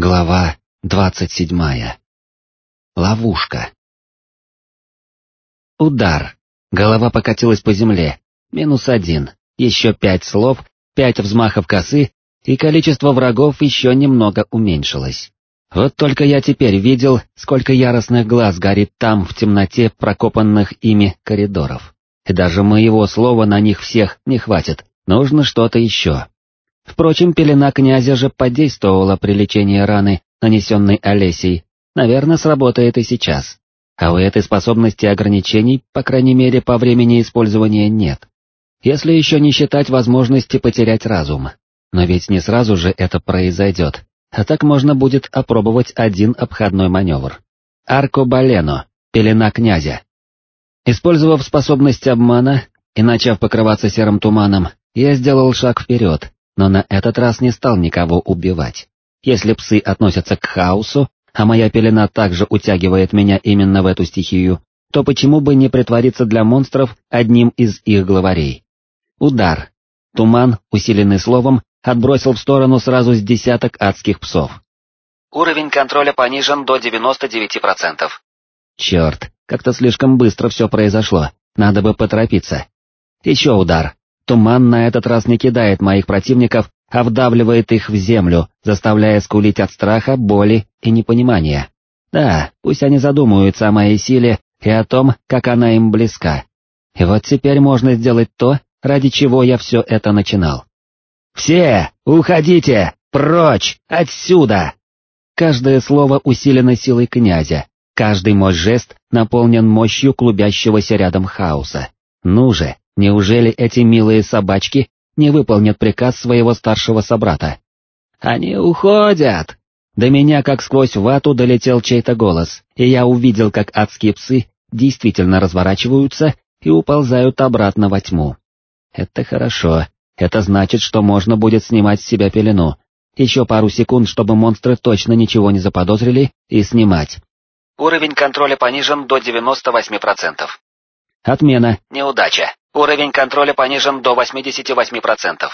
Глава двадцать седьмая. Ловушка. Удар. Голова покатилась по земле. Минус один. Еще пять слов, пять взмахов косы, и количество врагов еще немного уменьшилось. Вот только я теперь видел, сколько яростных глаз горит там, в темноте прокопанных ими коридоров. И даже моего слова на них всех не хватит, нужно что-то еще. Впрочем, пелена князя же подействовала при лечении раны, нанесенной Олесей, наверное, сработает и сейчас. А у этой способности ограничений, по крайней мере, по времени использования нет. Если еще не считать возможности потерять разум. Но ведь не сразу же это произойдет, а так можно будет опробовать один обходной маневр. Аркобалено, пелена князя. Использовав способность обмана и начав покрываться серым туманом, я сделал шаг вперед, но на этот раз не стал никого убивать. Если псы относятся к хаосу, а моя пелена также утягивает меня именно в эту стихию, то почему бы не притвориться для монстров одним из их главарей? Удар. Туман, усиленный словом, отбросил в сторону сразу с десяток адских псов. Уровень контроля понижен до 99%. Черт, как-то слишком быстро все произошло, надо бы поторопиться. Еще удар. Туман на этот раз не кидает моих противников, а вдавливает их в землю, заставляя скулить от страха, боли и непонимания. Да, пусть они задумаются о моей силе и о том, как она им близка. И вот теперь можно сделать то, ради чего я все это начинал. «Все, уходите! Прочь! Отсюда!» Каждое слово усилено силой князя, каждый мой жест наполнен мощью клубящегося рядом хаоса. Ну же, Неужели эти милые собачки не выполнят приказ своего старшего собрата? «Они уходят!» До меня как сквозь вату долетел чей-то голос, и я увидел, как адские псы действительно разворачиваются и уползают обратно во тьму. Это хорошо, это значит, что можно будет снимать с себя пелену. Еще пару секунд, чтобы монстры точно ничего не заподозрили, и снимать. Уровень контроля понижен до 98%. Отмена. Неудача. Уровень контроля понижен до 88%.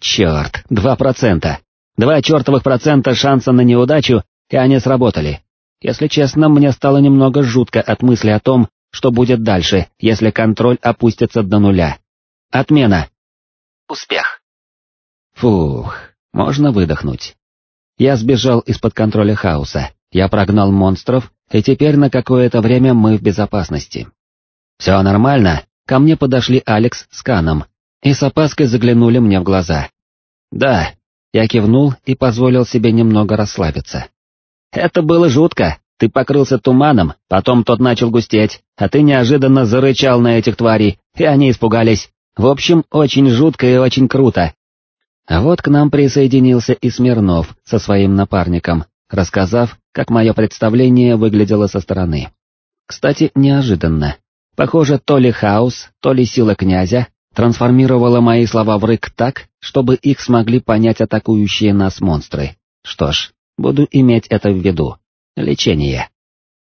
Черт, 2%. Два чертовых процента шанса на неудачу, и они сработали. Если честно, мне стало немного жутко от мысли о том, что будет дальше, если контроль опустится до нуля. Отмена. Успех. Фух, можно выдохнуть. Я сбежал из-под контроля хаоса, я прогнал монстров, и теперь на какое-то время мы в безопасности. Все нормально, Ко мне подошли Алекс с Каном и с опаской заглянули мне в глаза. «Да», я кивнул и позволил себе немного расслабиться. «Это было жутко, ты покрылся туманом, потом тот начал густеть, а ты неожиданно зарычал на этих тварей, и они испугались. В общем, очень жутко и очень круто». А вот к нам присоединился и Смирнов со своим напарником, рассказав, как мое представление выглядело со стороны. Кстати, неожиданно, Похоже, то ли хаос, то ли сила князя трансформировала мои слова в рык так, чтобы их смогли понять атакующие нас монстры. Что ж, буду иметь это в виду. Лечение.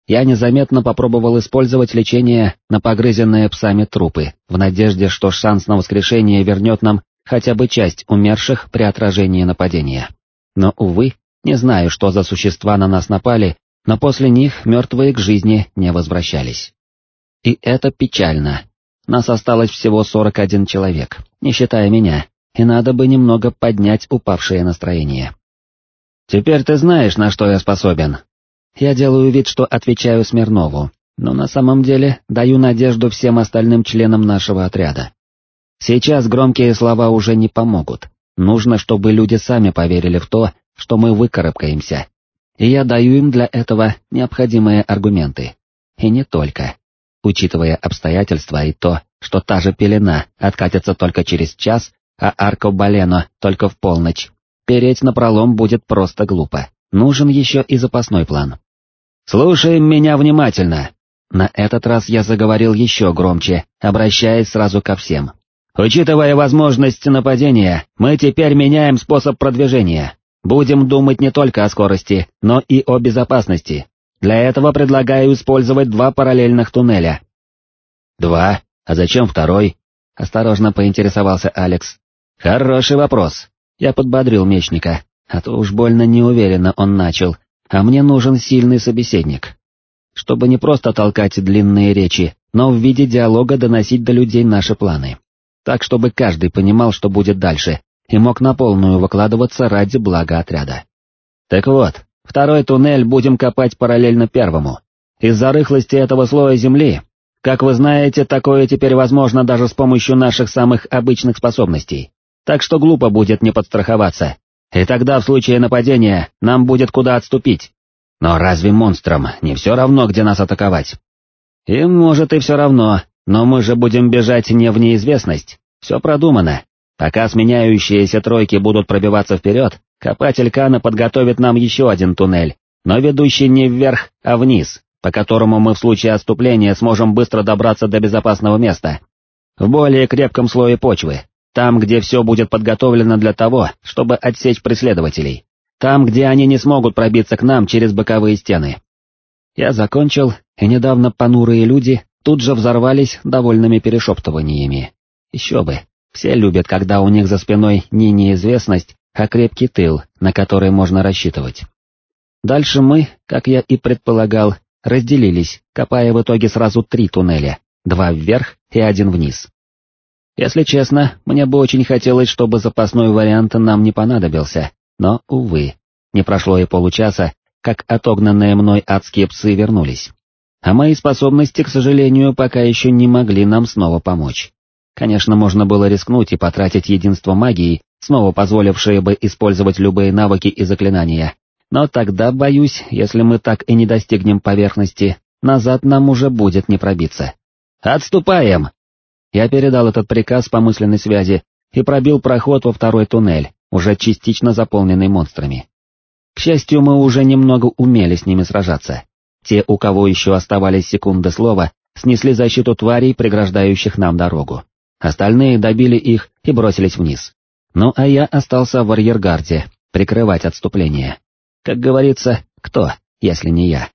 Я незаметно попробовал использовать лечение на погрызенные псами трупы, в надежде, что шанс на воскрешение вернет нам хотя бы часть умерших при отражении нападения. Но, увы, не знаю, что за существа на нас напали, но после них мертвые к жизни не возвращались. И это печально. Нас осталось всего 41 человек, не считая меня, и надо бы немного поднять упавшее настроение. «Теперь ты знаешь, на что я способен». Я делаю вид, что отвечаю Смирнову, но на самом деле даю надежду всем остальным членам нашего отряда. Сейчас громкие слова уже не помогут, нужно, чтобы люди сами поверили в то, что мы выкарабкаемся. И я даю им для этого необходимые аргументы. И не только учитывая обстоятельства и то, что та же пелена откатится только через час, а аркобалено только в полночь. Переть на пролом будет просто глупо, нужен еще и запасной план. «Слушай меня внимательно!» На этот раз я заговорил еще громче, обращаясь сразу ко всем. «Учитывая возможность нападения, мы теперь меняем способ продвижения. Будем думать не только о скорости, но и о безопасности. Для этого предлагаю использовать два параллельных туннеля. Два? А зачем второй? Осторожно поинтересовался Алекс. Хороший вопрос. Я подбодрил мечника. а то уж больно неуверенно он начал, а мне нужен сильный собеседник. Чтобы не просто толкать длинные речи, но в виде диалога доносить до людей наши планы. Так, чтобы каждый понимал, что будет дальше, и мог на полную выкладываться ради блага отряда. Так вот, второй туннель будем копать параллельно первому. Из-за рыхлости этого слоя земли, как вы знаете, такое теперь возможно даже с помощью наших самых обычных способностей. Так что глупо будет не подстраховаться. И тогда в случае нападения нам будет куда отступить. Но разве монстрам не все равно, где нас атаковать? Им может и все равно, но мы же будем бежать не в неизвестность. Все продумано. Пока сменяющиеся тройки будут пробиваться вперед, копатель Кана подготовит нам еще один туннель, но ведущий не вверх, а вниз, по которому мы в случае отступления сможем быстро добраться до безопасного места. В более крепком слое почвы, там, где все будет подготовлено для того, чтобы отсечь преследователей. Там, где они не смогут пробиться к нам через боковые стены. Я закончил, и недавно понурые люди тут же взорвались довольными перешептываниями. Еще бы, все любят, когда у них за спиной не неизвестность, а крепкий тыл, на который можно рассчитывать. Дальше мы, как я и предполагал, разделились, копая в итоге сразу три туннеля, два вверх и один вниз. Если честно, мне бы очень хотелось, чтобы запасной вариант нам не понадобился, но, увы, не прошло и получаса, как отогнанные мной адские псы вернулись. А мои способности, к сожалению, пока еще не могли нам снова помочь. Конечно, можно было рискнуть и потратить единство магии, снова позволившее бы использовать любые навыки и заклинания, но тогда, боюсь, если мы так и не достигнем поверхности, назад нам уже будет не пробиться. «Отступаем!» Я передал этот приказ по мысленной связи и пробил проход во второй туннель, уже частично заполненный монстрами. К счастью, мы уже немного умели с ними сражаться. Те, у кого еще оставались секунды слова, снесли защиту тварей, преграждающих нам дорогу. Остальные добили их и бросились вниз. Ну а я остался в арьергарде, прикрывать отступление. Как говорится, кто, если не я?